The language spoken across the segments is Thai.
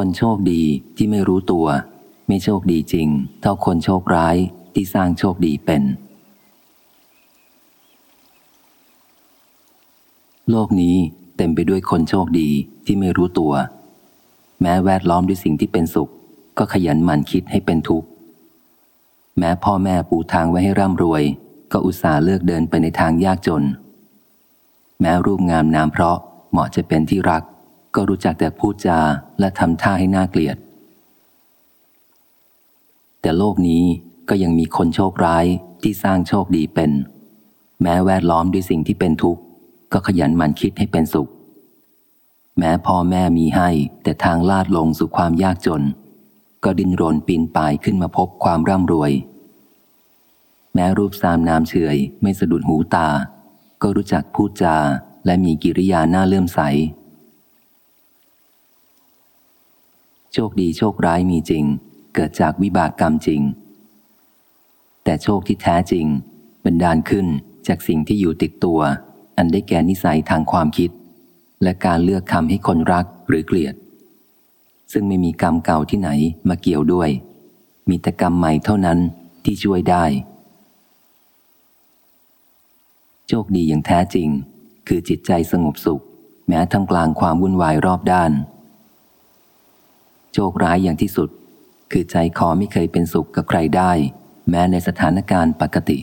คนโชคดีที่ไม่รู้ตัว ไม่โชคดีจริง เท่าคนโชคร้ายที่สร้างโชคดีเป็น โลกนี้เต็มไปด้วยคนโชคดีที่ไม่รู้ตัว แม้แวดล้อมด้วยสิ่งที่เป็นสุข ก็ขยันหมั่นคิดให้เป็นทุกข์ แม้พ่อแม่ปูทางไว้ให้ร่ำรวย ก็อุตส่าห์เลือกเดินไปในทางยากจน แม้รูปงามนามเพราะเหมาะจะเป็นที่รัก ก็รู้จักแต่พูดจาและทำท่าให้น่าเกลียด แต่โลกนี้ก็ยังมีคนโชคร้ายที่สร้างโชคดีเป็น แม้แวดล้อมด้วยสิ่งที่เป็นทุกข์ ก็ขยันหมั่นคิดให้เป็นสุข แม้พ่อแม่มีให้แต่ทางลาดลงสู่ความยากจน ก็ดิ้นรนปีนป่ายขึ้นมาพบความร่ำรวย แม้รูปสามนามเฉยไม่สะดุดหูตา ก็รู้จักพูดจาและมีกิริยาหน้าเลื่อมใส โชคดีโชคร้ายมีจริง เกิดจากวิบากกรรมจริง แต่โชคที่แท้จริงบันดาลขึ้นจากสิ่งที่อยู่ติดตัว อันได้แก่นิสัยทางความคิด และการเลือกคำให้คนรักหรือเกลียด ซึ่งไม่มีกรรมเก่าที่ไหนมาเกี่ยวด้วย มีแต่กรรมใหม่เท่านั้นที่ช่วยได้ โชคดีอย่างแท้จริง คือจิตใจสงบสุข แม้ทำกลางความวุ่นวายรอบด้าน โชคร้ายอย่างที่สุด คือใจคอไม่เคยเป็นสุขกับใครได้ แม้ในสถานการณ์ปกติ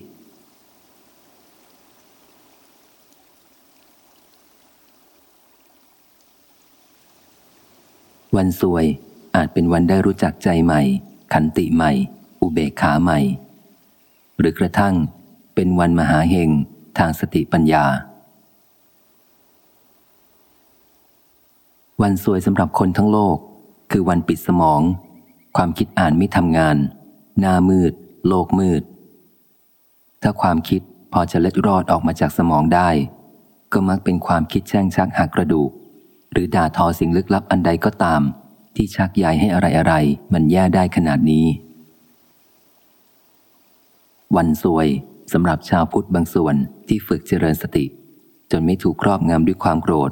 วันสวยอาจเป็นวันได้รู้จักใจใหม่ ขันติใหม่ อุเบกขาใหม่ หรือกระทั่งเป็นวันมหาเฮงทางสติปัญญา วันสวยสำหรับคนทั้งโลก คือวันปิดสมอง ความคิดอ่านไม่ทำงาน หน้ามืด โลกมืด ถ้าความคิดพอจะเล็ดรอดออกมาจากสมองได้ ก็มักเป็นความคิดแช่งชักหักกระดูก หรือด่าทอสิ่งลึกลับอันใดก็ตาม ที่ชักใยให้อะไรอะไรมันแย่ได้ขนาดนี้ วันสวยสำหรับชาวพุทธบางส่วนที่ฝึกเจริญสติ จนไม่ถูกครอบงำด้วยความโกรธ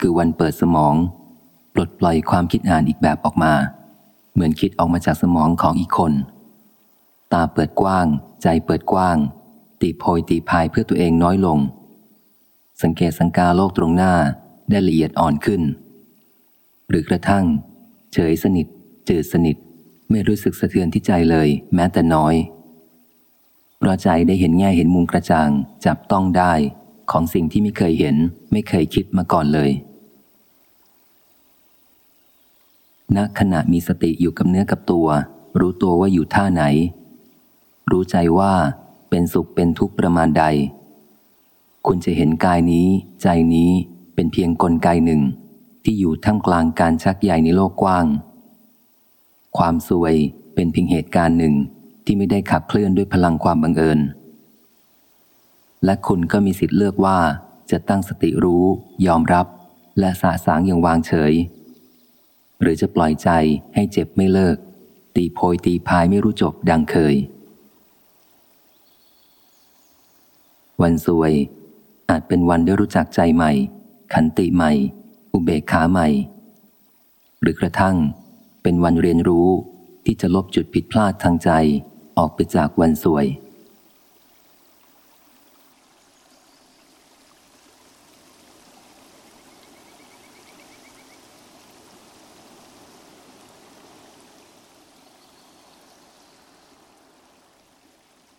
คือวันเปิดสมอง ปลดปล่อยความคิดอ่านอีกแบบออกมา เหมือนคิดออกมาจากสมองของอีกคน ตาเปิดกว้าง ใจเปิดกว้าง ตีโพยตีพายเพื่อตัวเองน้อยลง สังเกตสังกาโลกตรงหน้าได้ละเอียดอ่อนขึ้น หรือกระทั่ง เฉยสนิท จืดสนิท ไม่รู้สึกสะเทือนที่ใจเลย แม้แต่น้อยเพราะใจได้เห็นแง่เห็นมุมกระจ่าง จับต้องได้ของสิ่งที่ไม่เคยเห็น ไม่เคยคิดมาก่อนเลย ณขณะมีสติอยู่กับเนื้อกับตัว รู้ตัวว่าอยู่ท่าไหน รู้ใจว่าเป็นสุขเป็นทุกข์ประมาณใด คุณจะเห็นกายนี้ ใจนี้เป็นเพียงกลไกหนึ่ง ที่อยู่ท่ามกลางการชักใหญ่ในโลกกว้าง ความสวยเป็นเพียงเหตุการณ์หนึ่งที่ไม่ได้ขับเคลื่อนด้วยพลังความบังเอิญ และคุณก็มีสิทธิ์เลือกว่าจะตั้งสติรู้ ยอมรับ และสาสางอย่างวางเฉย หรือจะปล่อยใจให้เจ็บไม่เลิก ตีโพยตีพายไม่รู้จบดังเคย วันสวย อาจเป็นวันได้รู้จักใจใหม่ ขันติใหม่ อุเบกขาใหม่ หรือกระทั่ง เป็นวันเรียนรู้ที่จะลบจุดผิดพลาดทางใจออกไปจากวันสวย